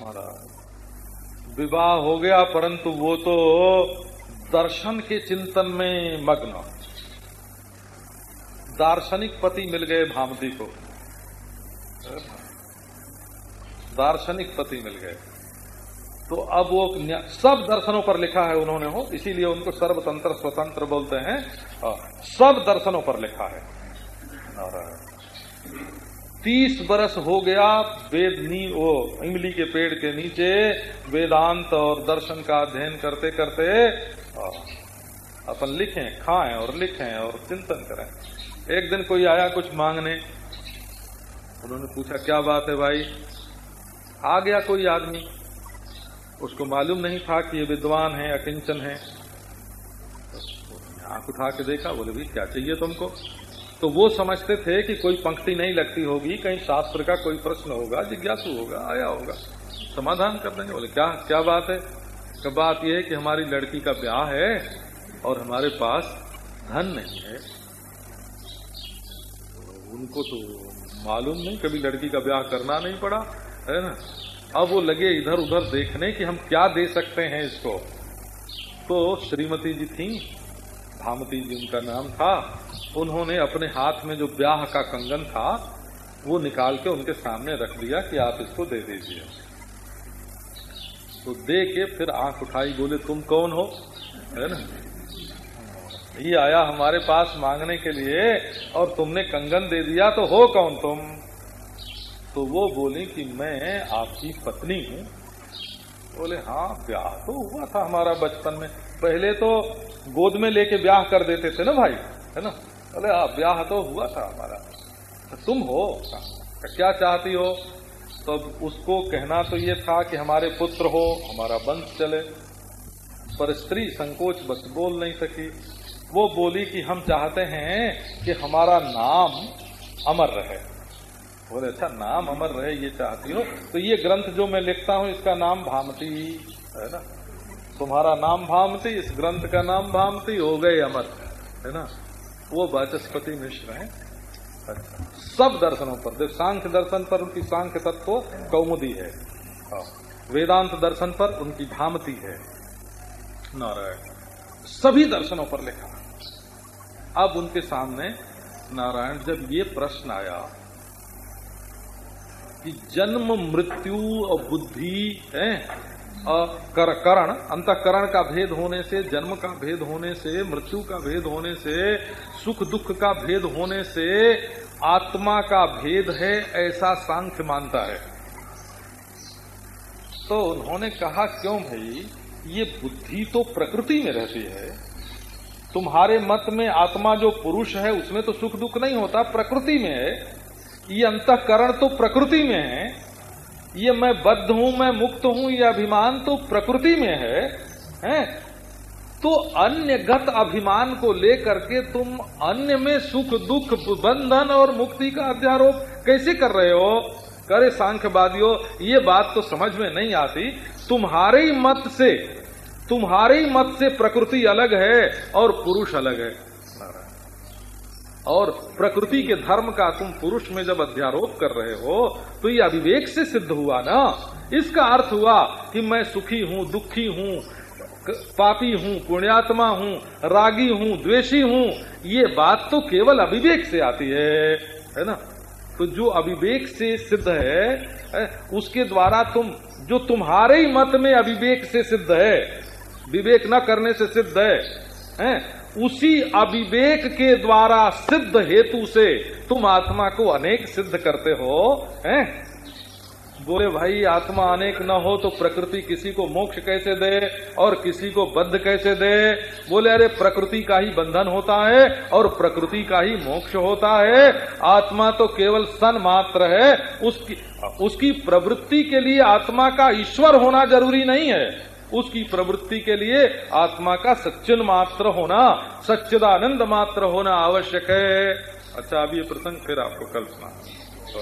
महाराज। विवाह हो गया, परंतु वो तो दर्शन के चिंतन में मग्न। दार्शनिक पति मिल गए भामती को। दार्शनिक पति मिल गए। तो अब वो सब दर्शनों पर लिखा है उन्होंने, हो। इसीलिए उनको सर्वतंत्र, स्वतंत्र बोलते हैं। सब दर्शनों पर लिखा है। तीस बरस हो गया वेद नी वो इमली के पेड़ के नीचे वेदांत और दर्शन का अध्ययन करते करते अपन लिखें, खाएँ और लिखें और चिंतन करें। एक दिन कोई आया कुछ मांगने, उन्होंने पूछा, क्या बात है भाई? आ गया कोई आदमी। उसको मालूम नहीं था कि ये विद्वान है, अकिंचन है। आँख उठा के देखा, बोले, भाई, क्या चाहिए तुमको? तो वो समझते थे कि कोई पंक्ति नहीं लगती होगी, कहीं शास्त्र का कोई प्रश्न होगा, जिज्ञासु होगा, आया होगा। समाधान कर देंगे। बोले, क्या क्या बात है? तो बात यह है कि हमारी लड़की का ब्याह है और हमारे पास धन नहीं है। उनको तो मालूम नहीं, कभी लड़की का ब्याह करना नहीं पड़ा, है ना? अब वो लगे इधर उधर देखने कि हम क्या दे सकते हैं इसको। तो श्रीमती जी थी भामती जी, उनका नाम था। उन्होंने अपने हाथ में जो ब्याह का कंगन था, वो निकाल के उनके सामने रख दिया कि आप इसको दे दीजिए। तो दे के फिर आँख उठाई, बोले, तुम कौन हो? है ना? ये आया हमारे पास मांगने के लिए और तुमने कंगन दे दिया तो हो कौन तुम? तो वो बोली कि, मैं आपकी पत्नी हूँ। बोले हाँ ब्याह तो हुआ था हमारा बचपन में। पहले तो गोद में लेके ब्याह कर देते थे ना भाई, है ना? बोले हाँ ब्याह तो हुआ था हमारा। तो तुम हो, क्या चाहती हो? तो उसको कहना तो ये था कि हमारे पुत्र हो, हमारा वंश चले। पर स्त्री संकोच बस बोल नहीं सकी। वो बोली कि हम चाहते हैं कि हमारा नाम अमर रहे। बोले अच्छा नाम अमर रहे, ये चाहती हो? तो ये ग्रंथ जो मैं लिखता हूँ, इसका नाम भामती, है ना? तुम्हारा नाम भामती, इस ग्रंथ का नाम भामती, हो गए अमर, है ना? वो वाचस्पति मिश्र है। सब दर्शनों पर देख सांख्य दर्शन पर उनकी सांख्य तत्व कौमुदी है। हाँ। वेदांत दर्शन पर उनकी भामती है। नारायण, सभी दर्शनों पर लिखा। अब उनके सामने नारायण, जब ये प्रश्न आया कि जन्म, मृत्यु और बुद्धि है कर, करण अंतकरण का भेद होने से जन्म का भेद होने से मृत्यु का भेद होने से सुख दुख का भेद होने से आत्मा का भेद है ऐसा सांख्य मानता है। तो उन्होंने कहा क्यों भाई? ये बुद्धि तो प्रकृति में रहती है। तुम्हारे मत में आत्मा जो पुरुष है उसमें तो सुख दुख नहीं होता प्रकृति में है। ये अंतकरण तो प्रकृति में है। ये मैं बद्ध हूँ, मैं मुक्त हूँ, ये अभिमान तो प्रकृति में है, हैं? तो अन्य गत अभिमान को लेकर के तुम अन्य में सुख, दुख, बंधन और मुक्ति का अध्यारोप कैसे कर रहे हो? करे सांख्यवादियों, ये बात तो समझ में नहीं आती। तुम्हारे मत से, तुम्हारे मत से प्रकृति अलग है और पुरुष अलग है। और प्रकृति के धर्म का तुम पुरुष में जब अध्यारोप कर रहे हो तो ये अविवेक से सिद्ध हुआ ना? इसका अर्थ हुआ कि मैं सुखी हूँ दुखी हूँ पापी हूँ पुण्यात्मा हूँ रागी हूँ द्वेषी हूँ ये बात तो केवल अविवेक से आती है है ना? तो जो अविवेक से सिद्ध है उसके द्वारा तुम जो तुम्हारे ही मत में अविवेक से सिद्ध है विवेक न करने से सिद्ध है, है? उसी अविवेक के द्वारा सिद्ध हेतु से तुम आत्मा को अनेक सिद्ध करते हो, हैं? बोले, भाई, आत्मा अनेक न हो तो प्रकृति किसी को मोक्ष कैसे दे और किसी को बद्ध कैसे दे? बोले, अरे, प्रकृति का ही बंधन होता है और प्रकृति का ही मोक्ष होता है। आत्मा तो केवल सन मात्र है। उसकी उसकी प्रवृत्ति के लिए आत्मा का ईश्वर होना ज़रूरी नहीं है। उसकी प्रवृत्ति के लिए आत्मा का सच्चिन मात्र होना, सच्चिदानंद मात्र होना आवश्यक है। अच्छा अब ये प्रसंग फिर आपको कल सुना तो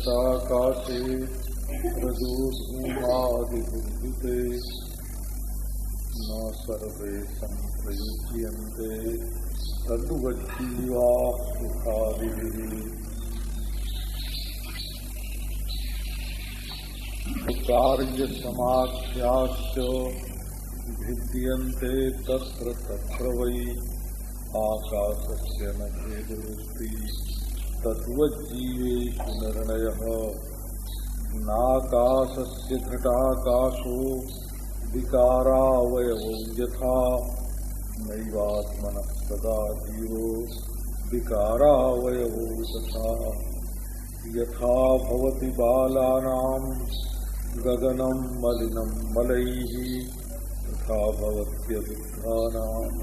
घटाकाशे रजोधूमादिबुद्धिते न सर्वे सम्प्रयुज्यन्ते तद्वज्जीवा सुखादिभिः कार्यसमाख्याश्च भिद्यन्ते तत्र तत्र वै। आकाशस्य न भेदोऽस्ति तद्वज्जीवेषु निर्णयः नाकाशस्य घटाकाशो विकारावयवो यथा नैवात्मनः सदा जीवो विकारावयवो तथा यथा भवति बालानां गगनं मलिनं मलैः तथा भवत्यबुद्धानाम्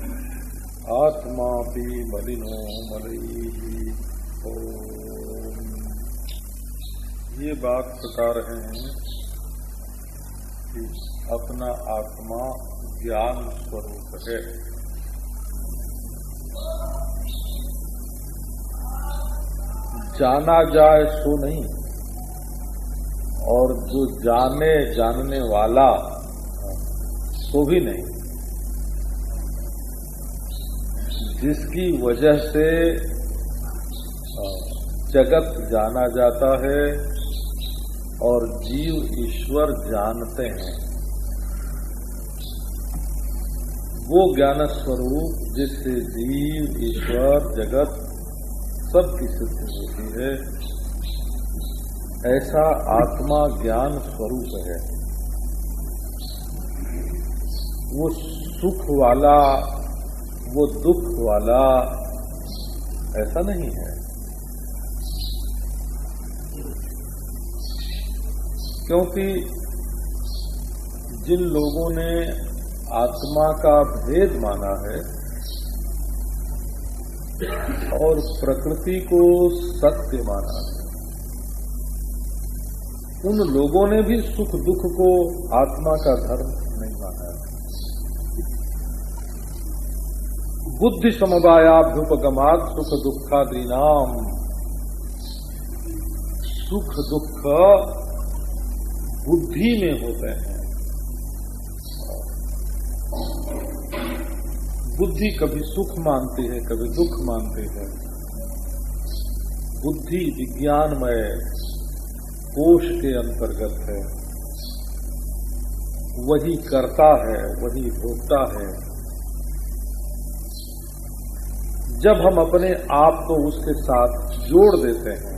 आत्मापि मलिनो मलैः ये बात बता रहे हैं कि अपना आत्मा ज्ञान स्वरूप है। जाना जाए सो नहीं, और जो जाने जानने वाला सो भी नहीं। जिसकी वजह से जगत जाना जाता है और जीव ईश्वर जानते हैं। वो ज्ञान स्वरूप जिससे जीव, ईश्वर, जगत सबकी सिद्धि होती है, ऐसा आत्मा ज्ञान स्वरूप है। वो सुख वाला, वो दुख वाला ऐसा नहीं है। क्योंकि जिन लोगों ने आत्मा का भेद माना है और प्रकृति को सत्य माना है, उन लोगों ने भी सुख दुख को आत्मा का धर्म नहीं माना है। बुद्धि समवायाभ्युपगमात सुख दुखादीनाम सुख दुख बुद्धि में होते हैं। बुद्धि कभी सुख मानती है, कभी दुख मानती है। बुद्धि विज्ञानमय कोष के अंतर्गत है। वही करता है, वही भोगता है। जब हम अपने आप को उसके साथ जोड़ देते हैं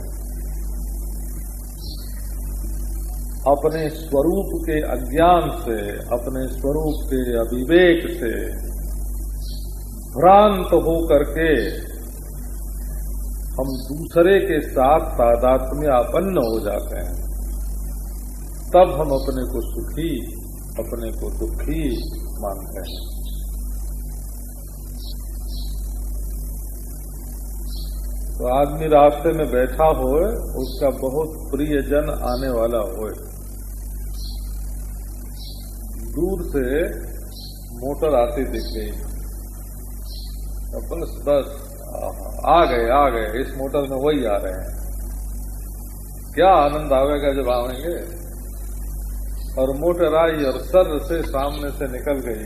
अपने स्वरूप के अज्ञान से, अपने स्वरूप के अविवेक से भ्रांत हो करके हम दूसरे के साथ तादात्म्य तादात्म्यापन्न हो जाते हैं। तब हम अपने को सुखी, अपने को दुखी मानते हैं। तो आदमी रास्ते में बैठा हो उसका बहुत प्रियजन आने वाला होए। दूर से मोटर आती दिख गई। बस बस, आ गए आ गए। इस मोटर में वही आ रहे हैं। क्या आनंद आवेगा जब आवेंगे और मोटर आई और सर से सामने से निकल गई।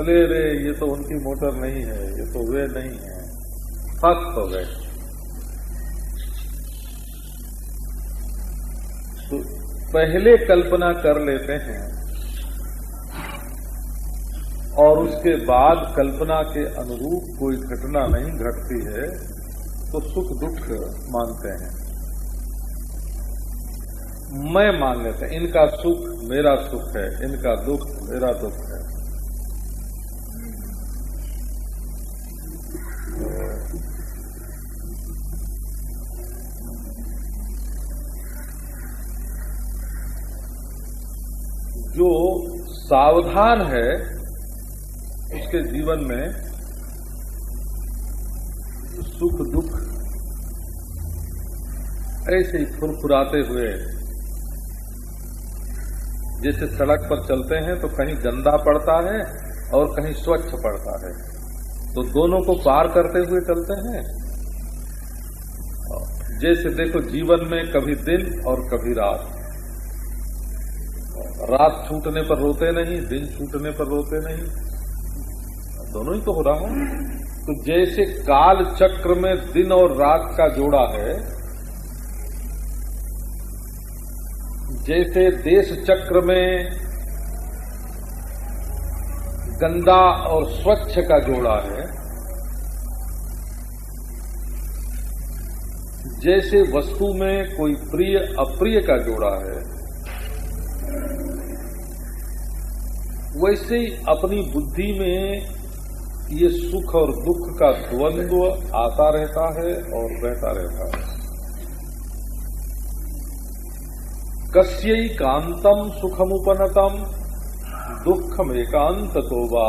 अरे रे, ये तो उनकी मोटर नहीं है, ये तो वे नहीं है। फस हो गए। तो पहले कल्पना कर लेते हैं। और उसके बाद कल्पना के अनुरूप कोई घटना नहीं घटती है तो सुख दुख मानते हैं। मैं मान लेते हैं, इनका सुख मेरा सुख है, इनका दुख मेरा दुख है। जो सावधान है उसके जीवन में सुख, दुख ऐसे ही फुरफुराते हुए, जैसे सड़क पर चलते हैं तो कहीं गंदा पड़ता है और कहीं स्वच्छ पड़ता है। तो दोनों को पार करते हुए चलते हैं। जैसे देखो जीवन में कभी दिन और कभी रात। रात छूटने पर रोते नहीं, दिन छूटने पर रोते नहीं। दोनों ही तो हो रहा हूँ। तो जैसे काल चक्र में दिन और रात का जोड़ा है, जैसे देश चक्र में गंदा और स्वच्छ का जोड़ा है, जैसे वस्तु में कोई प्रिय, अप्रिय का जोड़ा है, वैसे ही अपनी बुद्धि में ये सुख और दुख का द्वंद्व आता रहता है और रहता रहता है। कस्यई कांतम सुखमुपनतम दुखम एकांत तो वा।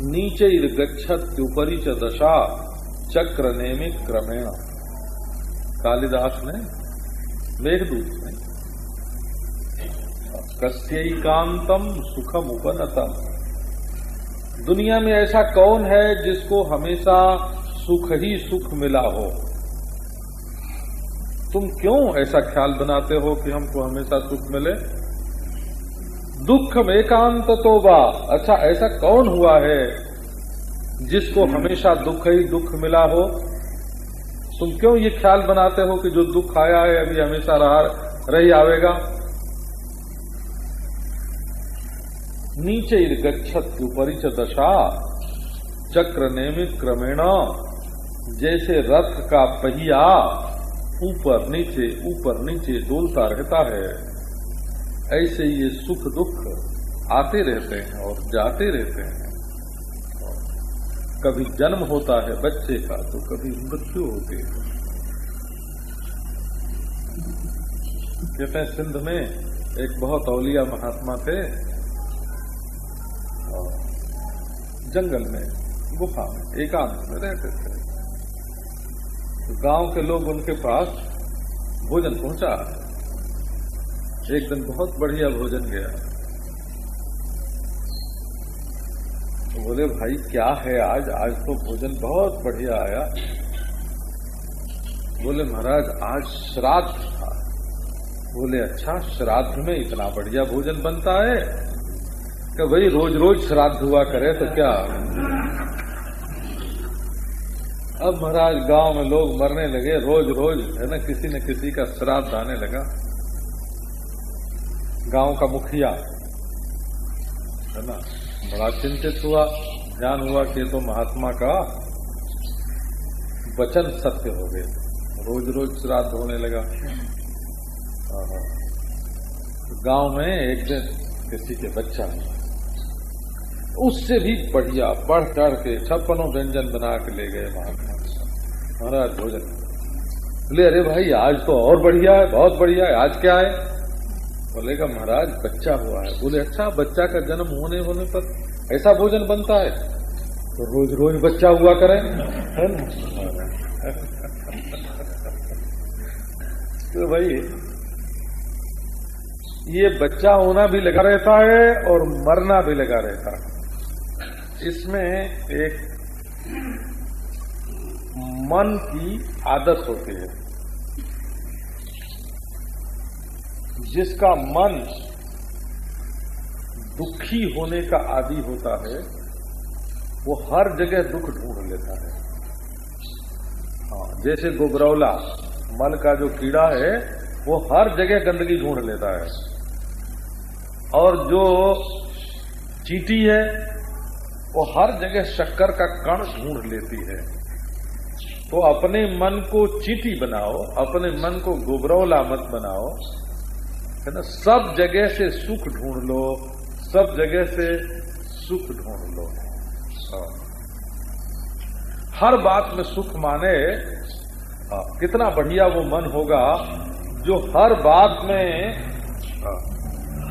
नीचे गच्छत्युपरी च दशा चक्र नेमि क्रमेण। कालिदास ने मेघदूत में कस्यकांतम सुखम उपनतम दुनिया में ऐसा कौन है जिसको हमेशा सुख ही सुख मिला हो? तुम क्यों ऐसा ख्याल बनाते हो कि हमको हमेशा सुख मिले? दुख में एकांत तो बा। अच्छा ऐसा कौन हुआ है जिसको हमेशा दुख ही दुख मिला हो? तुम क्यों ये ख्याल बनाते हो कि जो दुख आया है, अभी हमेशा रहा रही आवेगा? नीचे गच्छत उपरी च दशा चक्र नियमित क्रमेण जैसे रथ का पहिया ऊपर नीचे ऊपर नीचे डोलता रहता है। ऐसे ये सुख दुख आते रहते हैं और जाते रहते हैं। कभी जन्म होता है बच्चे का तो कभी मृत्यु होती है। कहते हैं, सिंध में एक बहुत औलिया महात्मा थे जंगल में, गुफा में एकांत में रहते थे। तो गाँव के लोग उनके पास भोजन पहुँचा। एक दिन बहुत बढ़िया भोजन गया। तो बोले, भाई, क्या है आज? आज तो भोजन बहुत बढ़िया आया। बोले, महाराज, आज श्राद्ध था। बोले अच्छा श्राद्ध में इतना बढ़िया भोजन बनता है। कि भाई रोज रोज श्राद्ध हुआ करे तो क्या? अब महाराज, गाँव में लोग मरने लगे, रोज रोज, है ना, किसी न किसी का श्राद्ध आने लगा। गाँव का मुखिया, है ना, बड़ा चिंतित हुआ ध्यान हुआ कि तो महात्मा का वचन सत्य हो गए रोज रोज श्राद्ध होने लगा। तो गाँव में एक दिन किसी के बच्चा हुआ उससे भी बढ़िया, बढ़ चढ़ के छप्पनों व्यंजन बना के ले गए महात्मा। महाराज भोजन। बोले, अरे भाई, आज तो और बढ़िया है, बहुत बढ़िया है, आज क्या है? बोलेगा, महाराज, बच्चा हुआ है। बोले अच्छा बच्चा का जन्म होने होने पर ऐसा भोजन बनता है? तो रोज रोज बच्चा हुआ करें। है ना? तो भाई, ये बच्चा होना भी लगा रहता है और मरना भी लगा रहता है। इसमें एक मन की आदत होती है। जिसका मन दुखी होने का आदि होता है, वो हर जगह दुख ढूंढ लेता है। हाँ जैसे गोबरौला, मन का जो कीड़ा है, वो हर जगह गंदगी ढूंढ लेता है। और जो चीटी है वो हर जगह शक्कर का कण ढूंढ लेती है। तो अपने मन को चीटी बनाओ अपने मन को गोबरौला मत बनाओ है ना? सब जगह से सुख ढूंढ लो सब जगह से सुख ढूंढ लो। हाँ। हर बात में सुख माने हाँ, कितना बढ़िया वो मन होगा जो हर बात में हाँ,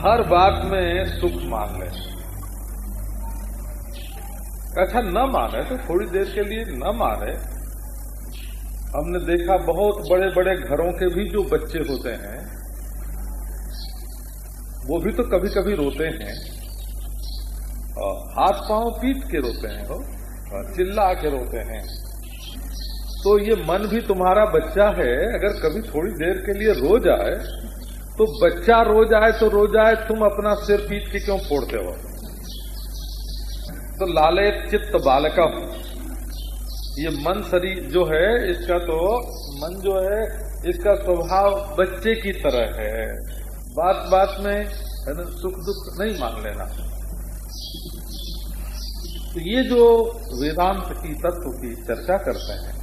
हर बात में सुख मान ले। अच्छा न माने तो थोड़ी देर के लिए न माने। हमने देखा बहुत बड़े बड़े घरों के भी जो बच्चे होते हैं, वो भी तो कभी कभी रोते हैं। हाथ पाँव पीट के रोते हैं, हो? चिल्ला के रोते हैं। तो ये मन भी तुम्हारा बच्चा है, अगर कभी थोड़ी देर के लिए रो जाए तो बच्चा रो जाए तो रो जाए, तुम अपना सिर पीट के क्यों फोड़ते हो? तो लाले चित्त बालका ये मन शरीर जो है, इसका तो मन जो है, इसका स्वभाव बच्चे की तरह है। बात बात में, है ना, सुख दुख नहीं मान लेना। तो ये जो वेदांत की तत्व की चर्चा करते हैं,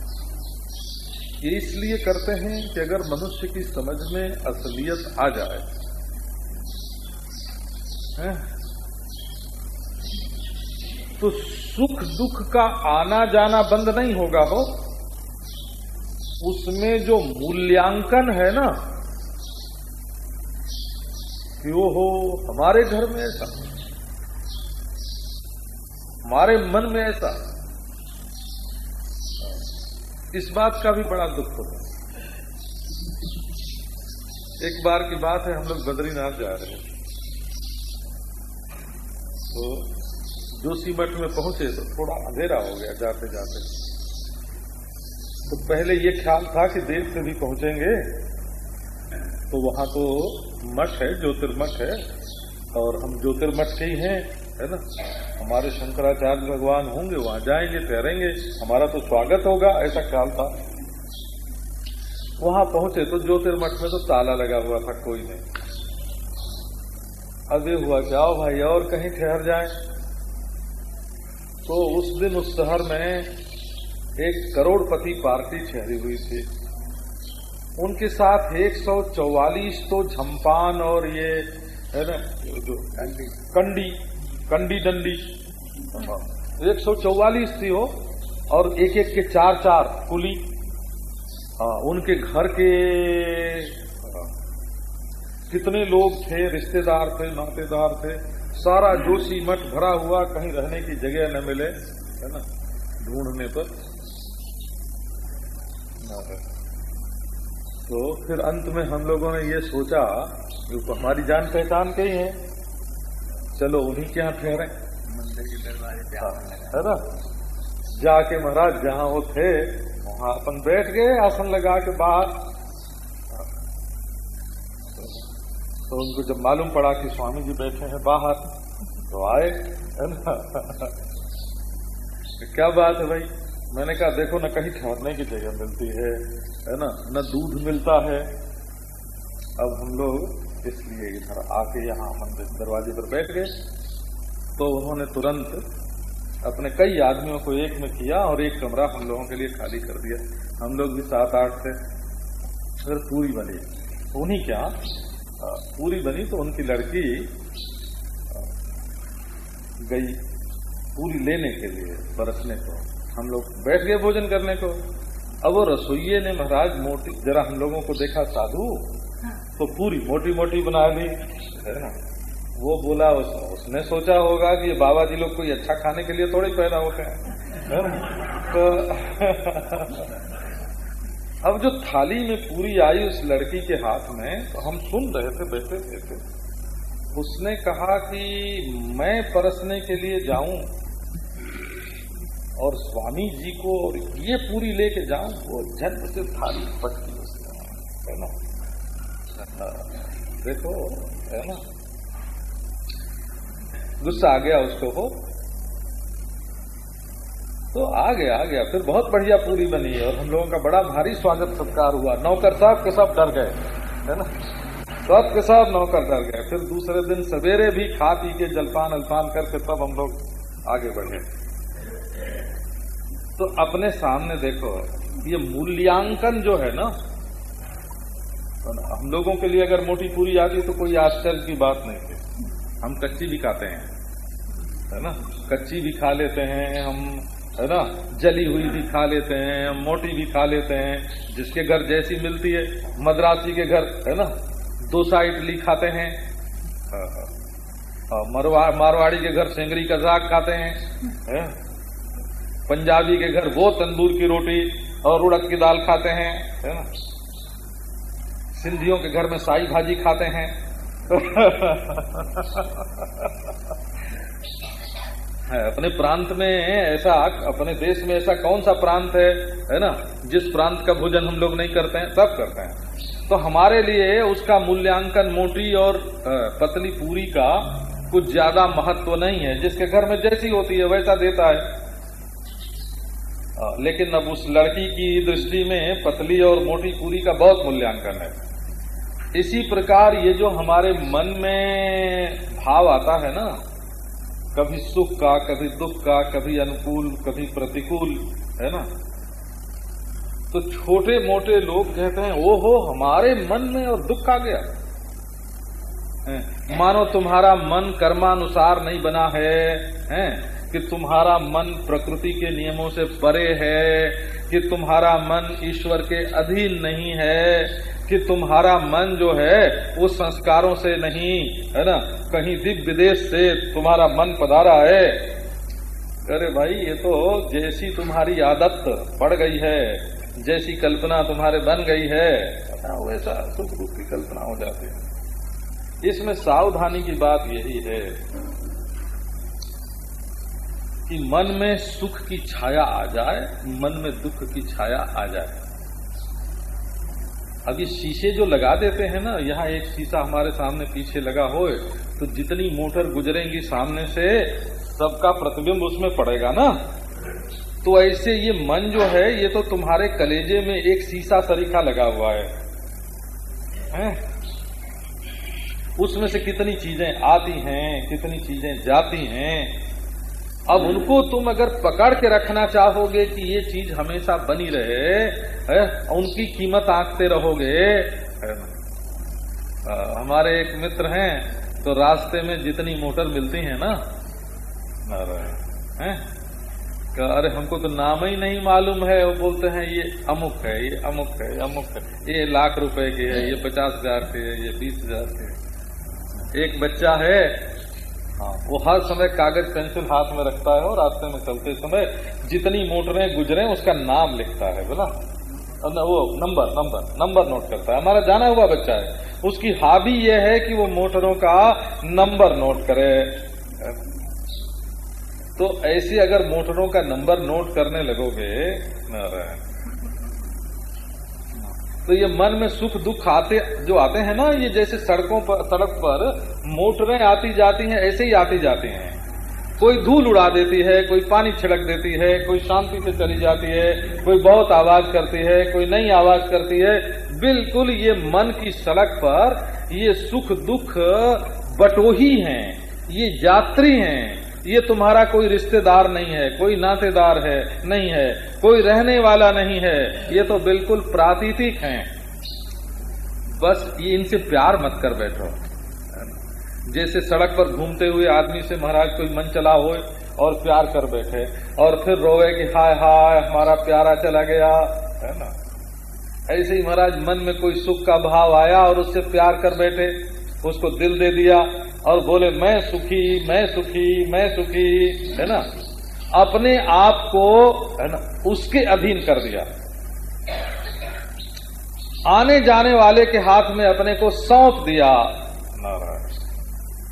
ये इसलिए करते हैं कि अगर मनुष्य की समझ में असलियत आ जाए, है? तो सुख दुख का आना जाना बंद नहीं होगा हो। उसमें जो मूल्यांकन है ना कि वो हो? हमारे घर में ऐसा। हमारे मन में ऐसा। इस बात का भी बड़ा दुख होता है। एक बार की बात है, हम लोग बद्रीनाथ जा रहे हैं। तो जोशी मठ में पहुँचे तो थोड़ा अंधेरा हो गया जाते जाते। तो पहले ये ख्याल था कि देर से भी पहुँचेंगे। तो वहाँ तो मठ है, ज्योतिर्मठ है। और हम ज्योतिर्मठ के ही हैं, है ना? हमारे शंकराचार्य भगवान होंगे, वहाँ जाएँगे ठहरेंगे हमारा तो स्वागत होगा, ऐसा ख्याल था। वहाँ पहुँचे तो ज्योतिर्मठ में तो ताला लगा हुआ था, कोई नहीं। अब ये हुआ, जाओ भाई, और कहीं ठहर जाए। तो उस दिन उस शहर में एक करोड़पति पार्टी ठहरी हुई थी। उनके साथ 144 तो झम्पान और ये है ना जो कंडी कंडी डंडी 144 थी वो और एक एक के चार चार कुली आ, उनके घर के कितने लोग थे रिश्तेदार थे नातेदार थे सारा जोशी मठ भरा हुआ कहीं रहने की जगह न मिले है ना? ढूँढने पर। तो फिर अंत में हम लोगों ने ये सोचा कि तो हमारी जान पहचान के ही है। चलो उन्हीं के यहाँ ठहरे। मंदिर के दरवाजे हाँ, है ना? जाके महाराज जहाँ वो थे वहाँ अपन बैठ गए आसन लगा के बाहर। तो उनको जब मालूम पड़ा कि स्वामी जी बैठे हैं बाहर तो आए, है ना? क्या बात है भाई? मैंने कहा, देखो, न कहीं ठहरने की जगह मिलती है है ना? न दूध मिलता है। अब हम लोग इसलिए इधर आके यहाँ मंदिर दरवाजे पर बैठ गए। तो उन्होंने तुरंत अपने कई आदमियों को एक में किया और एक कमरा हम लोगों के लिए खाली कर दिया। हम लोग भी सात आठ थे। फिर पूरी बनी। उन्हीं क्या? पूरी बनी तो उनकी लड़की गई पूरी लेने के लिए बरसने को। हम लोग बैठ गए भोजन करने को। अब वो रसोइये ने महाराज मोटी जरा हम लोगों को देखा साधु तो पूरी मोटी मोटी बना ली है ना? वो बोला उस, उसने सोचा होगा कि ये बाबा जी लोग कोई अच्छा खाने के लिए थोड़े पैदा होते हैं तो अब जो थाली में पूरी आई उस लड़की के हाथ में तो हम सुन रहे थे, बैठे थे। उसने कहा कि मैं परसने के लिए जाऊँ और स्वामी जी को और ये पूरी लेके जाऊँ, वो झट से थाली पटकी उसने। है ना? देखो, है ना? गुस्सा आ गया उसको हो तो आ गया आ गया। फिर बहुत बढ़िया पूरी बनी है और हम लोगों का बड़ा भारी स्वागत, सत्कार हुआ। नौकर साहब के सब डर गए, है ना? सब के सब नौकर डर गए। फिर दूसरे दिन सवेरे भी खा पी के जलपान अल्पान करके तब हम लोग आगे बढ़े। तो अपने सामने देखो, ये मूल्यांकन जो है ना तो हम लोगों के लिए अगर मोटी पूरी आती तो कोई आश्चर्य की बात नहीं है। हम कच्ची भी खाते हैं, है ना? कच्ची भी खा लेते हैं, हम है ना? जली हुई भी खा लेते हैं मोटी भी खा लेते हैं जिसके घर जैसी मिलती है मद्रासी के घर है ना? दो सा इडली खाते हैं। हाँ, हाँ। मरवा मारवाड़ी के घर सेंगरी का साग खाते हैं है? पंजाबी के घर वो तंदूर की रोटी और उड़द की दाल खाते हैं है ना? सिंधियों के घर में साई भाजी खाते हैं है। अपने प्रांत में ऐसा, अपने देश में ऐसा कौन सा प्रांत है है ना, जिस प्रांत का भोजन हम लोग नहीं करते हैं, सब करते हैं। तो हमारे लिए उसका मूल्यांकन मोटी और पतली पूरी का कुछ ज़्यादा महत्व नहीं है, जिसके घर में जैसी होती है, वैसा देता है। लेकिन अब उस लड़की की दृष्टि में पतली और मोटी पूरी का बहुत मूल्यांकन है। इसी प्रकार ये जो हमारे मन में भाव आता है ना कभी सुख का कभी दुख का कभी अनुकूल कभी प्रतिकूल है ना? तो छोटे मोटे लोग कहते हैं ओ हो हमारे मन में और दुख आ गया। मानो तुम्हारा मन कर्मानुसार नहीं बना है, है? कि तुम्हारा मन प्रकृति के नियमों से परे है कि तुम्हारा मन ईश्वर के अधीन नहीं है कि तुम्हारा मन जो है, वो संस्कारों से नहीं, है ना? कहीं दिव्य विदेश से तुम्हारा मन पधारा है। अरे भाई, ये तो जैसी तुम्हारी आदत पड़ गई है, जैसी कल्पना तुम्हारे बन गई है। वैसा सुख दुख की कल्पना हो जाती है। इसमें सावधानी की बात यही है कि मन में सुख की छाया आ जाए, मन में दुख की छाया आ जाए। अब ये शीशे जो लगा देते हैं ना यहाँ एक शीशा हमारे सामने पीछे लगा हो तो जितनी मोटर गुजरेंगी सामने से सबका प्रतिबिंब उसमें पड़ेगा ना तो ऐसे ये मन जो है ये तो तुम्हारे कलेजे में एक शीशा सरीखा लगा हुआ है, है? उसमें से कितनी चीज़ें आती हैं कितनी चीज़ें जाती हैं अब उनको तुम अगर पकड़ के रखना चाहोगे कि ये चीज़ हमेशा बनी रहे, है उनकी कीमत आंकते रहोगे हमारे एक मित्र हैं तो रास्ते में जितनी मोटर मिलती है ना है? अरे, हमको तो नाम ही नहीं मालूम है। वो बोलते हैं, ये अमुक है, ये अमुक है अमुक है। ये लाख रुपए की है, ये पचास हज़ार की है, ये बीस हज़ार की है। एक बच्चा हाँ वो हर समय कागज़ पेंसिल हाथ में रखता है और रास्ते में चलते समय जितनी मोटरें गुजरे उसका नाम लिखता है, बोला? वो नंबर नंबर नंबर नोट करता है। हमारा जाना हुआ बच्चा है। उसकी हाबी ये है कि वो मोटरों का नंबर नोट करे। तो ऐसे अगर मोटरों का नंबर नोट करने लगोगे तो ये मन में सुख दुख आते, जो आते हैं ना, ये जैसे सड़कों पर, सड़क पर मोटरें आती जाती हैं, ऐसे ही आती जाती हैं। कोई धूल उड़ा देती है, कोई पानी छिड़क देती है, कोई शांति से चली जाती है, कोई बहुत आवाज़ करती है, कोई नई आवाज़ करती है, बिल्कुल ये मन की सड़क पर ये सुख दुख बटोही हैं, ये यात्री हैं। ये तुम्हारा कोई रिश्तेदार नहीं है, कोई नातेदार है, नहीं है, कोई रहने वाला नहीं है। ये तो बिल्कुल प्रातीतिक हैं। बस ये इनसे प्यार मत कर बैठो। जैसे सड़क पर घूमते हुए आदमी से महाराज कोई मन चला हो और प्यार कर बैठे और फिर रोवे कि हाय हाय, हमारा प्यारा चला गया, है ना? ऐसे ही महाराज मन में कोई सुख का भाव आया और उससे प्यार कर बैठे। उसको दिल दे दिया और बोले, मैं सुखी मैं सुखी मैं सुखी। है ना? अपने आप को, है ना, उसके अधीन कर दिया। आने जाने वाले के हाथ में अपने को सौंप दिया नारायण।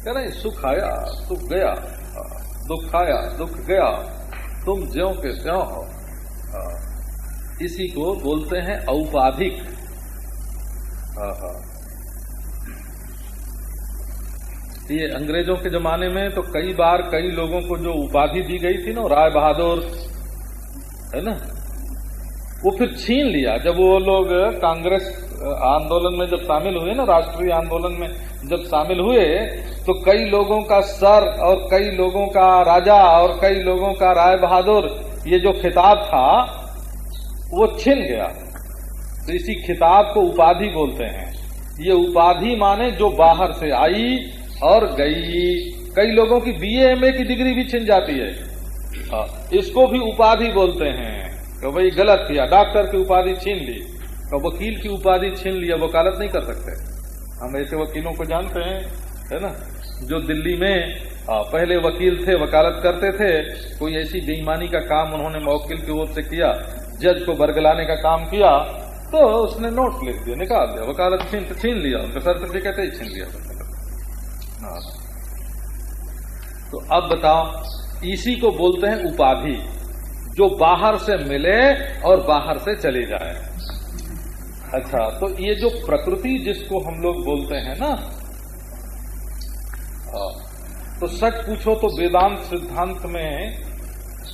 कह रहे, सुख आया, सुख गया, दुख आया, दुख गया, तुम ज्यो के त्यों हो। इसी को बोलते हैं औपाधिक हाँ हाँ ये अंग्रेज़ों के जमाने में तो कई बार कई लोगों को जो उपाधि दी गई थी ना, राय बहादुर, है ना? वो फिर छीन लिया। जब वो लोग कांग्रेस आंदोलन में जब शामिल हुए ना, राष्ट्रीय आंदोलन में जब शामिल हुए तो कई लोगों का सर और कई लोगों का राजा और कई लोगों का राय बहादुर, ये जो खिताब था, वो छिन गया। तो इसी खिताब को उपाधि बोलते हैं। ये उपाधि माने जो बाहर से आई और गई, कई लोगों की बीए एमए की डिग्री भी छिन जाती है। इसको भी उपाधि बोलते हैं। तो भाई गलत किया, डॉक्टर की उपाधि छीन ली। तो वकील की उपाधि छीन लिया वकालत नहीं कर सकते। हम ऐसे वकीलों को जानते हैं, है ना? जो दिल्ली में पहले वकील थे, वकालत करते थे, कोई ऐसी बेईमानी का काम उन्होंने मौकिल की ओर से किया, जज को बरगलाने का काम किया तो उसने नोट लिख दिया, निकाल दिया, वकालत छीन छीन लिया, उनका सर्टिफिकेट ही छीन लिया। तो अब बताओ, इसी को बोलते हैं उपाधि, जो बाहर से मिले और बाहर से चले जाए। अच्छा तो ये जो प्रकृति जिसको हम लोग बोलते हैं ना तो सच पूछो तो वेदांत सिद्धांत में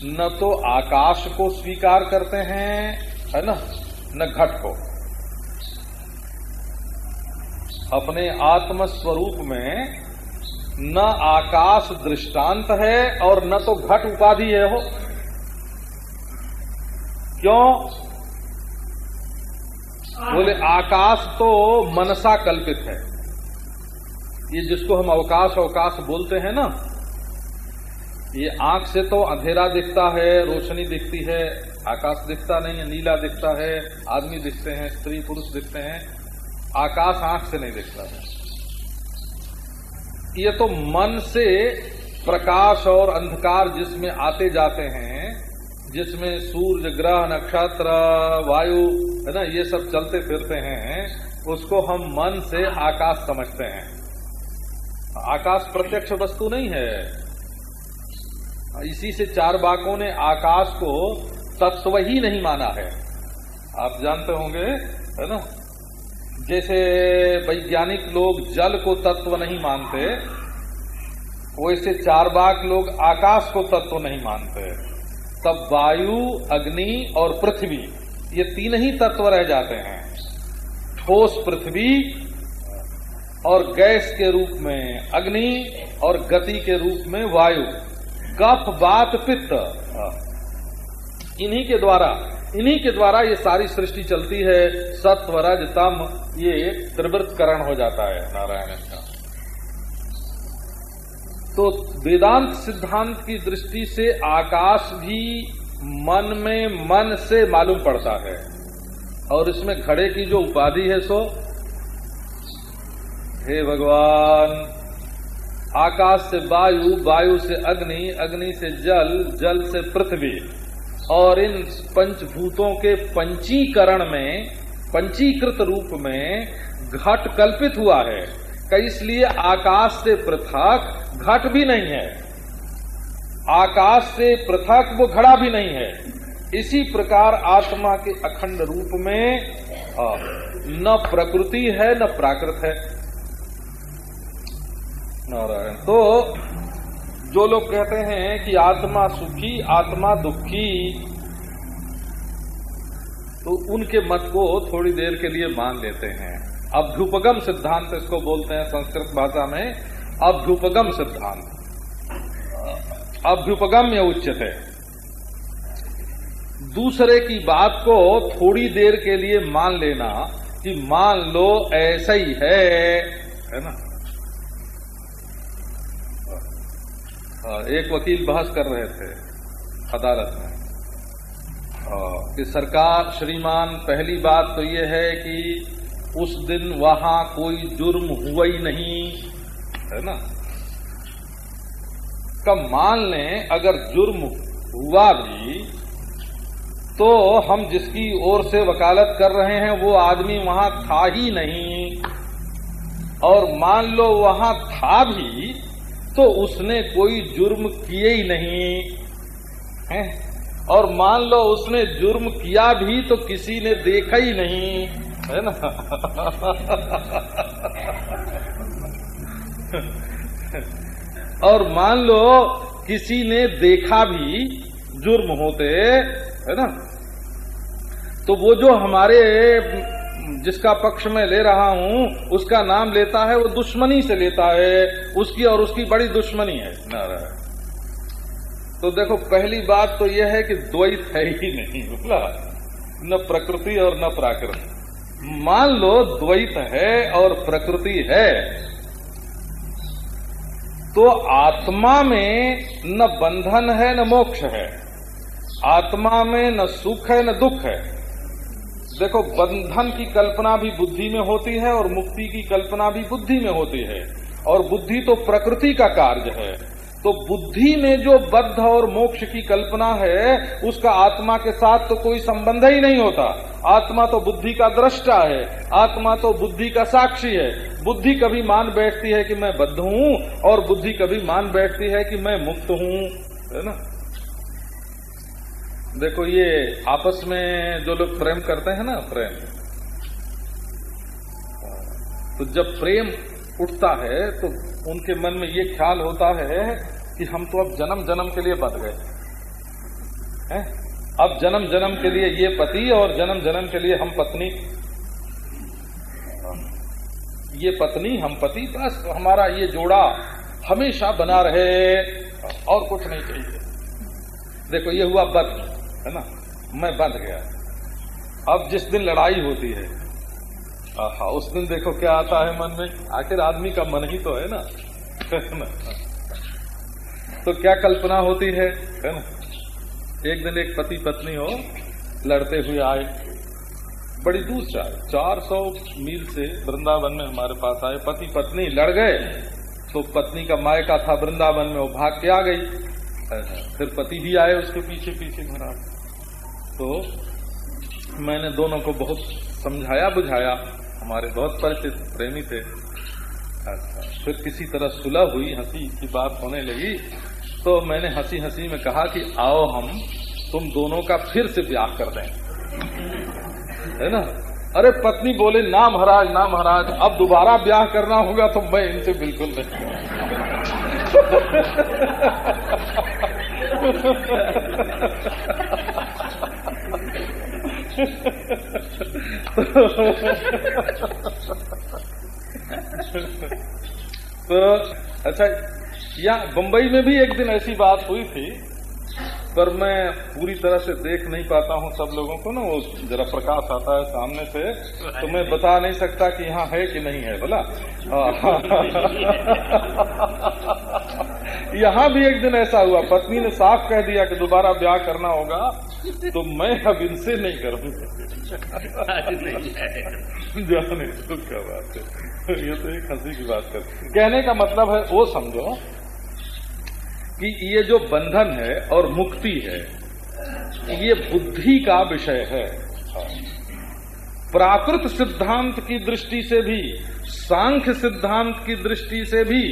न तो आकाश को स्वीकार करते हैं, है ना, न घट को। अपने आत्म स्वरूप में न आकाश दृष्टांत है और न तो घट उपाधि है हो क्यों? बोले, आकाश तो मनसा कल्पित है। ये जिसको हम अवकाश अवकाश बोलते हैं ना, ये आँख से तो अंधेरा दिखता है, रोशनी दिखती है, आकाश दिखता नहीं है, नीला दिखता है, आदमी दिखते हैं, स्त्री पुरुष दिखते हैं, आकाश आँख से नहीं दिखता है। ये तो मन से प्रकाश और अंधकार जिसमें आते जाते हैं, जिसमें सूर्य, ग्रह, नक्षत्र, वायु, है ना, ये सब चलते फिरते हैं, उसको हम मन से आकाश समझते हैं। आकाश प्रत्यक्ष वस्तु नहीं है। इसी से चार बाकों ने आकाश को तत्व ही नहीं माना है। आप जानते होंगे, है ना जैसे वैज्ञानिक लोग जल को तत्व नहीं मानते वैसे चार बाक लोग आकाश को तत्व नहीं मानते। तब वायु, अग्नि और पृथ्वी, ये तीन ही तत्व रह जाते हैं। ठोस पृथ्वी और गैस के रूप में अग्नि और गति के रूप में वायु। कफ बात पित्त। इन्हीं के द्वारा इन्हीं के द्वारा ये सारी सृष्टि चलती है। सत्व रज तम ये त्रिवृतकरण हो जाता है, नारायण का। तो वेदांत सिद्धांत की दृष्टि से आकाश भी मन में मन से मालूम पड़ता है। और इसमें घड़े की जो उपाधि है सो, हे भगवान, आकाश से वायु वायु से अग्नि अग्नि से जल जल से पृथ्वी। और इन पंचभूतों के पंचीकरण में, पंचीकृत रूप में घट कल्पित हुआ है। इसलिए आकाश से पृथक घट भी नहीं है। आकाश से पृथक वो घड़ा भी नहीं है। इसी प्रकार आत्मा के अखंड रूप में न प्रकृति है, न प्राकृत है। नारायण तो जो लोग कहते हैं कि आत्मा सुखी, आत्मा दुखी तो उनके मत को थोड़ी देर के लिए मान लेते हैं। अभ्युपगम सिद्धांत इसको बोलते हैं संस्कृत भाषा में, अभ्युपगम सिद्धांत। अभ्युपगम या उच्चते। दूसरे की बात को थोड़ी देर के लिए मान लेना कि मान लो ऐसा ही है है ना? एक वकील बहस कर रहे थे अदालत में। कि सरकार, श्रीमान, पहली बात तो ये है कि उस दिन वहाँ कोई जुर्म हुआ ही नहीं, है ना? कब मान लें, अगर जुर्म हुआ भी तो हम जिसकी ओर से वकालत कर रहे हैं, वो आदमी वहाँ था ही नहीं। और मान लो वहाँ था भी तो उसने कोई जुर्म किए ही नहीं, है? और मान लो उसने जुर्म किया भी तो किसी ने देखा ही नहीं, है ना? और मान लो किसी ने देखा भी जुर्म होते, है ना? तो वो जो हमारे जिसका पक्ष में ले रहा हूँ, उसका नाम लेता है, वो दुश्मनी से लेता है। उसकी और उसकी बड़ी दुश्मनी है, नारायण। तो देखो, पहली बात तो यह है कि द्वैत है ही नहीं, बोला। न प्रकृति और न प्राकृत। मान लो द्वैत है और प्रकृति है तो आत्मा में न बंधन है, न मोक्ष है। आत्मा में न सुख है, न दुख है। देखो, बंधन की कल्पना भी बुद्धि में होती है और मुक्ति की कल्पना भी बुद्धि में होती है। और बुद्धि तो प्रकृति का कार्य है। तो बुद्धि में जो बद्ध और मोक्ष की कल्पना है, उसका आत्मा के साथ तो कोई संबंध ही नहीं होता। आत्मा तो बुद्धि का दृष्टा है। आत्मा तो बुद्धि का साक्षी है। बुद्धि कभी मान बैठती है कि मैं बद्ध हूँ, और बुद्धि कभी मान बैठती है कि मैं मुक्त हूँ। है ना? देखो, ये आपस में जो लोग प्रेम करते हैं ना, प्रेम। तो जब प्रेम उठता है तो उनके मन में ये ख्याल होता है कि हम तो अब जन्म जन्म के लिए बध गए। हैं? अब जन्म जन्म के लिए ये पति और जन्म जन्म के लिए हम पत्नी। ये पत्नी, हम पति, बस हमारा ये जोड़ा हमेशा बना रहे और कुछ नहीं चाहिए। देखो, ये हुआ बद है ना? मैं बंध गया। अब जिस दिन लड़ाई होती है हाँ उस दिन देखो क्या आता है मन में। आखिर आदमी का मन ही तो है ना? तो क्या कल्पना होती है? है ना? एक दिन एक पति पत्नी हो, लड़ते हुए आए। बड़ी दूर से आए। चार सौ मील से वृंदावन में हमारे पास आए। पति पत्नी लड़ गए। तो पत्नी का मायका था वृंदावन में। वो भाग के आ गई। फिर पति भी आए उसके पीछे पीछे महाराज तो मैंने दोनों को बहुत समझाया, बुझाया। हमारे बहुत परिचित प्रेमी थे। अच्छा फिर किसी तरह सुलह हुई, हँसी की बात होने लगी। तो मैंने हँसी हँसी में कहा कि, आओ हम, तुम दोनों का फिर से ब्याह कर दें। है ना? अरे, पत्नी बोले, ना महाराज ना महाराज, अब दोबारा ब्याह करना होगा तो मैं इनसे बिल्कुल नहीं तो अच्छा या बंबई में भी एक दिन ऐसी बात हुई थी पर मैं पूरी तरह से देख नहीं पाता हूँ सब लोगों को ना वो जरा प्रकाश आता है सामने से तो मैं बता नहीं सकता कि यहाँ है कि नहीं है बोला? यहाँ भी एक दिन ऐसा हुआ पत्नी ने साफ़ कह दिया कि दोबारा ब्याह करना होगा तो मैं अब इनसे नहीं करूँगा। जाने तो क्या बात है। ये तो एक हँसी की बात कर। कहने का मतलब है वो समझो कि ये जो बंधन है और मुक्ति है, ये बुद्धि का विषय है। प्राकृत सिद्धांत की दृष्टि से भी, सांख्य सिद्धांत की दृष्टि से भी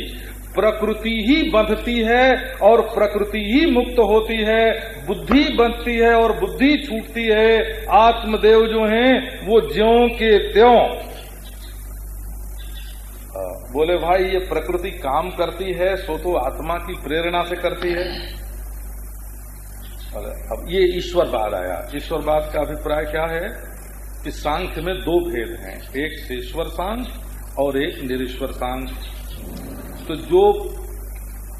प्रकृति ही बंधती है और प्रकृति ही मुक्त होती है। बुद्धि बंधती है और बुद्धि छूटती है। आत्मदेव जो हैं, वो ज्यो के त्यों बोले, भाई, ये प्रकृति काम करती है, सो तो आत्मा की प्रेरणा से करती है। अब ये ईश्वरवाद आया। ईश्वरवाद का अभिप्राय क्या है? कि सांख्य में दो भेद हैं। एक शेश्वर सांख और एक निरीश्वर सांख तो जो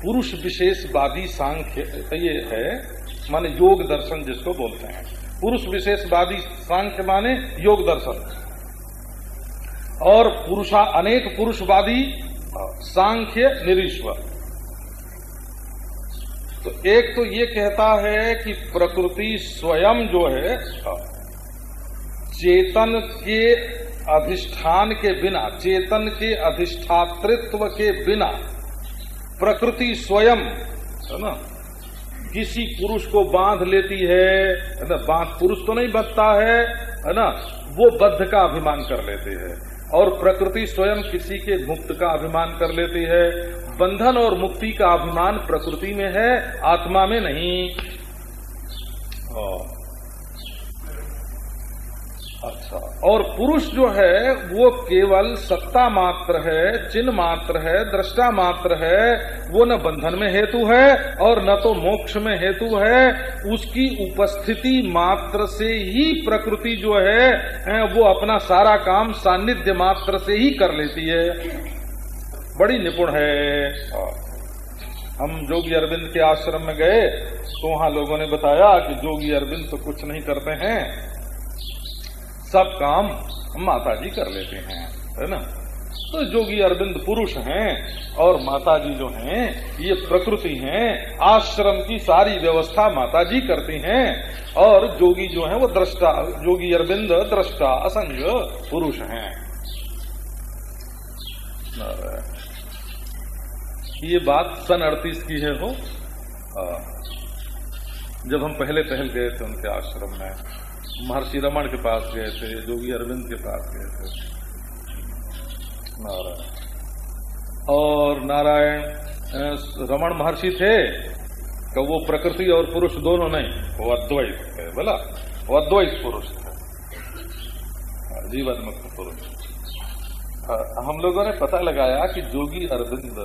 पुरुष विशेषवादी सांख्य ये है, माने योग दर्शन जिसको बोलते हैं। पुरुष विशेषवादी सांख्य माने योग दर्शन। और पुरुषा अनेक पुरुषवादी सांख्य निरीश्वर। तो एक तो ये कहता है कि प्रकृति स्वयं जो है, चेतन के अधिष्ठान के बिना, चेतन के अधिष्ठातृत्व के बिना प्रकृति स्वयं, है ना, किसी पुरुष को बाँध लेती है ना, बाँध पुरुष तो नहीं बधता है है ना, वो बद्ध का अभिमान कर लेते हैं। और प्रकृति स्वयं किसी के मुक्त का अभिमान कर लेती है। बंधन और मुक्ति का अभिमान प्रकृति में है, आत्मा में नहीं। अच्छा। और पुरुष जो है, वो केवल सत्ता मात्र है, चिन्ह मात्र है, दृष्टा मात्र है, वो न बंधन में हेतु है और न तो मोक्ष में हेतु है। उसकी उपस्थिति मात्र से ही प्रकृति जो है वो अपना सारा काम सानिध्य मात्र से ही कर लेती है। बड़ी निपुण है। हम जोगी अरविंद के आश्रम में गए तो वहाँ लोगों ने बताया कि जोगी अरविंद तो कुछ नहीं करते हैं। सब काम माता जी कर लेते हैं, है ना? तो जोगी अरविंद पुरुष हैं और माता जी जो हैं, ये प्रकृति हैं, आश्रम की सारी व्यवस्था माता जी करती हैं और जोगी जो है वो दृष्टा, जोगी अरविंद दृष्टा असंग पुरुष हैं। ये बात सन अड़तीस की है हो? जब हम पहले पहल गए थे उनके आश्रम में महर्षि रमन के पास गए थे, जोगी अरविंद के पास गए थे। नारायण। और नारायण रमन महर्षि थे तो वो प्रकृति और पुरुष दोनों नहीं, वो अद्वैत है बोला? वो अद्वैत पुरुष है जीवन मुक्त पुरुष हम लोगों ने पता लगाया कि जोगी अरविंद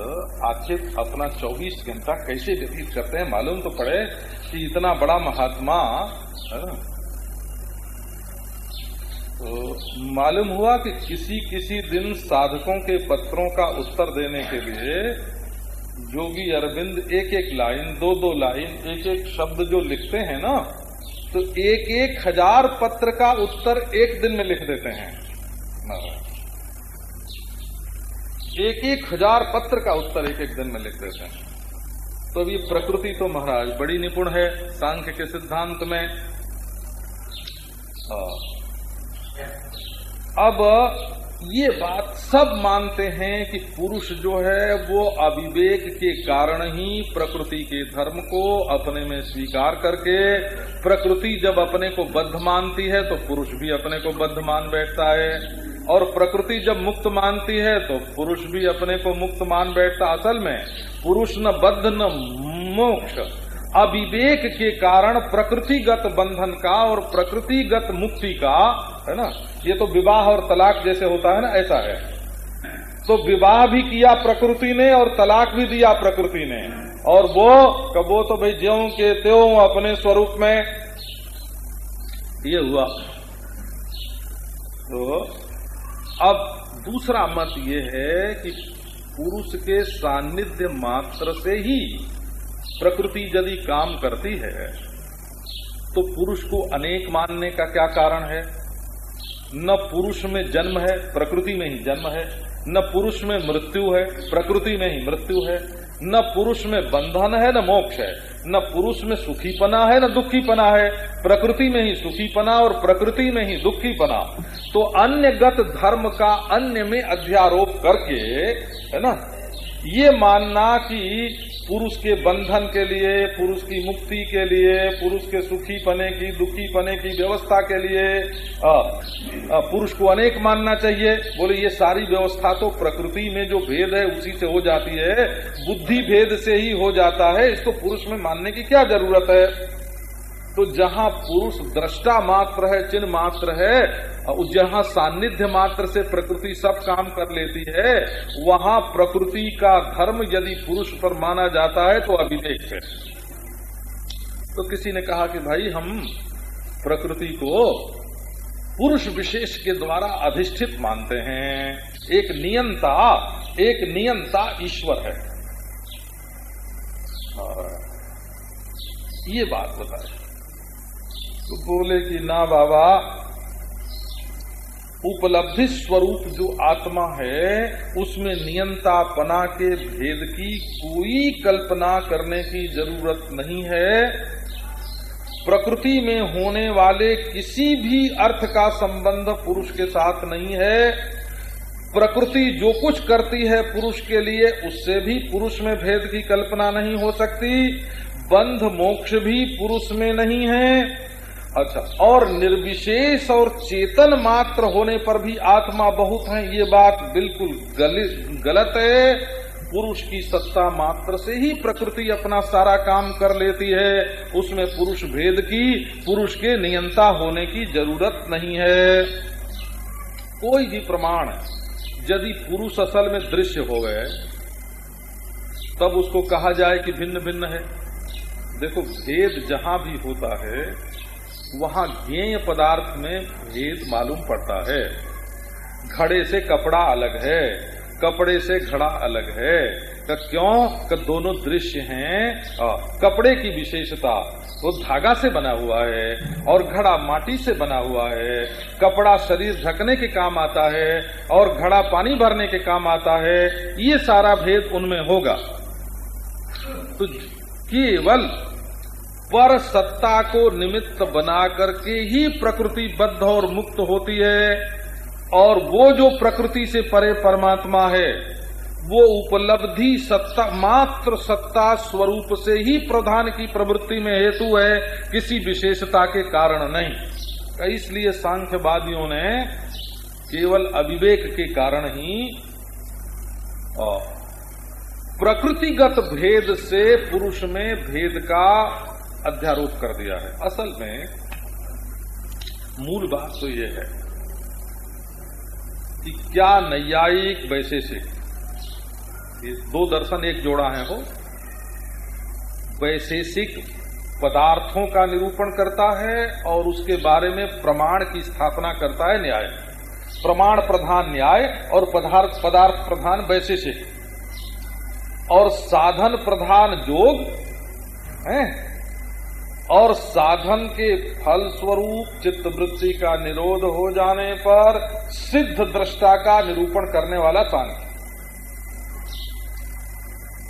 आखिर अपना 24 घंटा कैसे व्यतीत करते हैं, मालूम तो पड़े कि इतना बड़ा महात्मा है ना तो मालूम हुआ कि किसी किसी दिन साधकों के पत्रों का उत्तर देने के लिए जोगी अरविंद एक एक लाइन दो दो लाइन एक एक शब्द जो लिखते हैं ना तो एक एक हज़ार पत्र का उत्तर एक दिन में लिख देते हैं। एक एक हज़ार पत्र का उत्तर एक एक दिन में लिख देते हैं। तो अभी प्रकृति तो महाराज बड़ी निपुण है, सांख्य के सिद्धांत में। अब ये बात सब मानते हैं कि पुरुष जो है, वो अविवेक के कारण ही प्रकृति के धर्म को अपने में स्वीकार करके, प्रकृति जब अपने को बद्ध मानती है तो पुरुष भी अपने को बद्ध मान बैठता है। और प्रकृति जब मुक्त मानती है तो पुरुष भी अपने को मुक्त मान बैठता। असल में पुरुष न बद्ध, न मोक्ष। अविवेक के कारण प्रकृतिगत बंधन का और प्रकृतिगत मुक्ति का, है ना? ये तो विवाह और तलाक जैसे होता है ना, ऐसा है। तो विवाह भी किया प्रकृति ने और तलाक भी दिया प्रकृति ने। और वो कबो तो भाई ज्यो के त्यो अपने स्वरूप में, ये हुआ। तो अब दूसरा मत ये है कि पुरुष के सान्निध्य मात्र से ही प्रकृति यदि काम करती है तो पुरुष को अनेक मानने का क्या कारण है? न पुरुष में जन्म है, प्रकृति में ही जन्म है, न पुरुष में मृत्यु है, प्रकृति में ही मृत्यु है, न पुरुष में बंधन है, न मोक्ष है, न पुरुष में सुखीपना है, न दुखीपना है, प्रकृति में ही सुखीपना और प्रकृति में ही दुखीपना। तो अन्य गत धर्म का अन्य में अध्यारोप करके, है ना ये मानना कि पुरुष के बंधन के लिए, पुरुष की मुक्ति के लिए, पुरुष के सुखी पने की, दुखी पने की व्यवस्था के लिए पुरुष को अनेक मानना चाहिए। बोले, ये सारी व्यवस्था तो प्रकृति में जो भेद है, उसी से हो जाती है। बुद्धि भेद से ही हो जाता है। इसको पुरुष में मानने की क्या ज़रूरत है? तो जहाँ पुरुष दृष्टा मात्र है, चिन्ह मात्र है, और जहाँ सान्निध्य मात्र से प्रकृति सब काम कर लेती है, वहाँ प्रकृति का धर्म यदि पुरुष पर माना जाता है तो अभिवेक है। तो किसी ने कहा कि भाई, हम प्रकृति को पुरुष विशेष के द्वारा अधिष्ठित मानते हैं। एक नियंता एक नियंता ईश्वर है। ये बात बताए। तो बोले कि ना बाबा, उपलब्धि स्वरूप जो आत्मा है, उसमें नियंतापना के भेद की कोई कल्पना करने की ज़रूरत नहीं है। प्रकृति में होने वाले किसी भी अर्थ का संबंध पुरुष के साथ नहीं है। प्रकृति जो कुछ करती है पुरुष के लिए, उससे भी पुरुष में भेद की कल्पना नहीं हो सकती। बंध मोक्ष भी पुरुष में नहीं है। अच्छा और निर्विशेष और चेतन मात्र होने पर भी आत्मा बहुत है, ये बात बिल्कुल गलत है। पुरुष की सत्ता मात्र से ही प्रकृति अपना सारा काम कर लेती है। उसमें पुरुष भेद की, पुरुष के नियंता होने की ज़रूरत नहीं है। कोई भी प्रमाण यदि पुरुष असल में दृश्य हो गए, तब उसको कहा जाए कि भिन्न भिन्न है। देखो, भेद जहाँ भी होता है वहाँ ज्ञेय पदार्थ में भेद मालूम पड़ता है। घड़े से कपड़ा अलग है, कपड़े से घड़ा अलग है। तो क्यों? कि दोनों दृश्य हैं। कपड़े की विशेषता वो धागा से बना हुआ है और घड़ा माटी से बना हुआ है। कपड़ा शरीर ढकने के काम आता है और घड़ा पानी भरने के काम आता है। ये सारा भेद उनमें होगा। तो केवल पर सत्ता को निमित्त बना करके ही प्रकृति बद्ध और मुक्त होती है, और वो जो प्रकृति से परे परमात्मा है, वो उपलब्धि सत्ता, मात्र सत्ता स्वरूप से ही प्रधान की प्रवृत्ति में हेतु है, किसी विशेषता के कारण नहीं। इसलिए सांख्यवादियों ने केवल अविवेक के कारण ही प्रकृतिगत भेद से पुरुष में भेद का अध्यारोप कर दिया है। असल में मूल बात तो यह है कि क्या नैयायिक वैशेषिक दो दर्शन एक जोड़ा है हो वैशेषिक पदार्थों का निरूपण करता है और उसके बारे में प्रमाण की स्थापना करता है न्याय। प्रमाण प्रधान न्याय और पदार्थ पदार्थ प्रधान वैशेषिक। और साधन प्रधान योग, है? और साधन के फल स्वरूप चित्त वृत्ति का निरोध हो जाने पर सिद्ध दृष्टा का निरूपण करने वाला सांख्य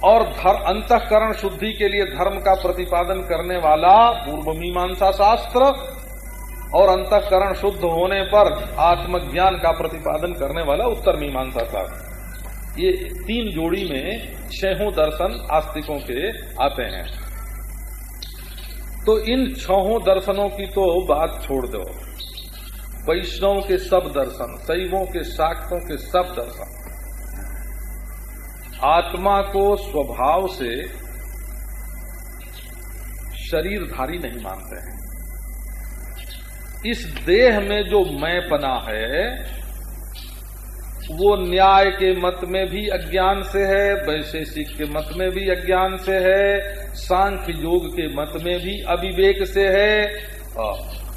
और अंतकरण शुद्धि के लिए धर्म का प्रतिपादन करने वाला पूर्व मीमांसा शास्त्र और अंतकरण शुद्ध होने पर आत्मज्ञान का प्रतिपादन करने वाला उत्तर मीमांसा शास्त्र। ये तीन जोड़ी में छहों दर्शन आस्तिकों के आते हैं। तो इन छहों दर्शनों की तो बात छोड़ दो। वैष्णव के सब दर्शन, शैवों के शाक्तों के सब दर्शन। आत्मा को स्वभाव से शरीरधारी नहीं मानते हैं। इस देह में जो मैं पना है, वो न्याय के मत में भी अज्ञान से है, वैशेषिक के मत में भी अज्ञान से है सांख्य योग के मत में भी अविवेक से है।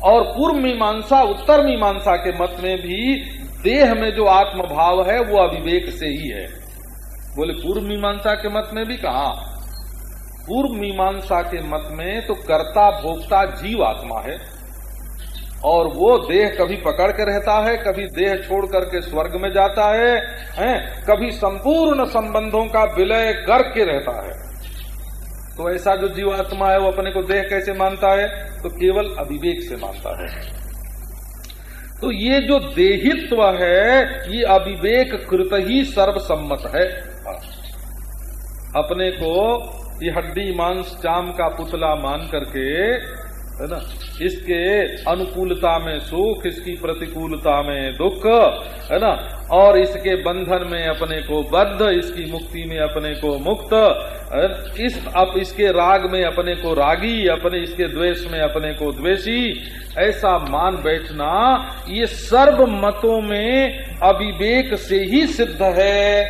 और पूर्व मीमांसा, उत्तर मीमांसा के मत में भी देह में जो आत्मभाव है, वो अविवेक से ही है। बोले, पूर्व मीमांसा के मत में भी कहा। पूर्व मीमांसा के मत में तो कर्ता, भोक्ता, जीव आत्मा है। और वो देह कभी पकड़ के रहता है, कभी देह छोड़ करके स्वर्ग में जाता है, हैं? कभी संपूर्ण संबंधों का विलय करके रहता है। तो ऐसा जो जीवात्मा है, वो अपने को देह कैसे मानता है? तो केवल अविवेक से मानता है। तो ये जो देहित्व है, ये अविवेक कृत ही सर्वसम्मत है। अपने को ये हड्डी, मांस, चाम का पुतला मान करके है ना? इसके अनुकूलता में सुख, इसकी प्रतिकूलता में दुख, है ना? और इसके बंधन में अपने को बद्ध इसकी मुक्ति में अपने को मुक्त इस, अब इसके राग में अपने को रागी, अपने, इसके द्वेष में अपने को द्वेषी, ऐसा मान बैठना ये सर्व मतों में अविवेक से ही सिद्ध है।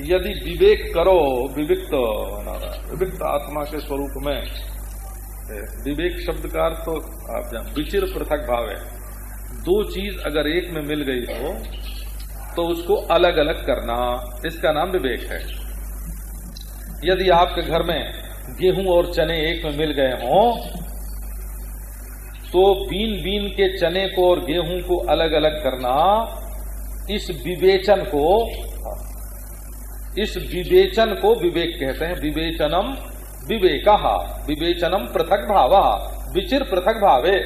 यदि विवेक करो, विविक्त विविक्त आत्मा के स्वरूप में विवेक शब्द का अर्थ तो आप जान विचिर पृथक भाव है। दो चीज़ अगर एक में मिल गई हो तो उसको अलग अलग करना। इसका नाम विवेक है। यदि आपके घर में गेहूँ और चने एक में मिल गए हों तो बीन बीन के चने को और गेहूँ को अलग अलग करना, इस विवेचन को, इस विवेचन को विवेक कहते हैं। विवेचनम विवेक विवेचनम पृथक भाव विचिर पृथक भावे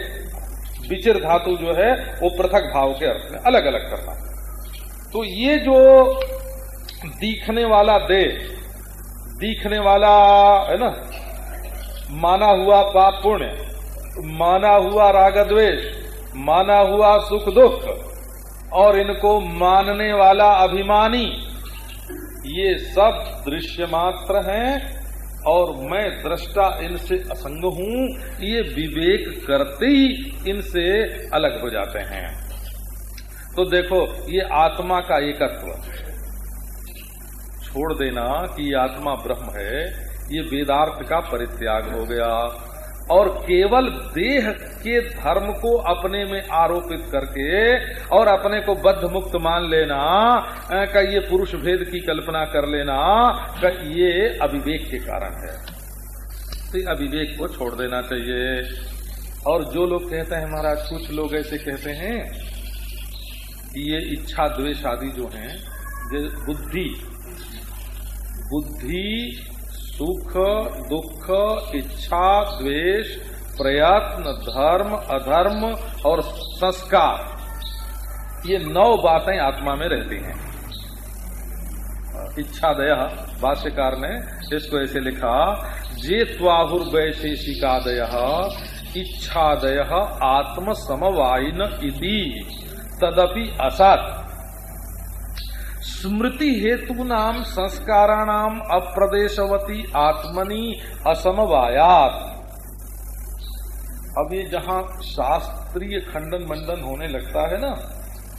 विचिर धातु जो है, वो पृथक भाव के अर्थ में अलग अलग करना तो ये जो दिखने वाला दे दिखने वाला, है ना, माना हुआ पाप पुण्य, माना हुआ राग द्वेष, माना हुआ सुख दुख, और इनको मानने वाला अभिमानी, ये सब दृश्य मात्र हैं और मैं दृष्टा इनसे असंग हूँ, ये विवेक करते ही इनसे अलग हो जाते हैं। तो देखो, ये आत्मा का एकत्व। छोड़ देना कि आत्मा ब्रह्म है, ये वेदार्थ का परित्याग हो गया। और केवल देह के धर्म को अपने में आरोपित करके और अपने को बद्ध मुक्त मान लेना का ये पुरुष भेद की कल्पना कर लेना, का ये अविवेक के कारण है। तो अविवेक को छोड़ देना चाहिए। और जो लोग कहते हैं महाराज, कुछ लोग ऐसे कहते हैं कि ये इच्छा द्वेष आदि जो हैं बुद्धि बुद्धि सुख, दुख, इच्छा, द्वेष, प्रयत्न, धर्म, अधर्म और संस्कार। ये नौ बातें आत्मा में रहती हैं। इच्छादय, भाष्यकार ने इसको ऐसे लिखा जे त्वाहुर्वैशेषिकादय इच्छादय आत्म समवायन इति, तदपि असत। स्मृति हेतु नाम संस्काराणाम अप्रदेशवती आत्मनी असमवायात। अब ये जहाँ शास्त्रीय खंडन मंडन होने लगता है ना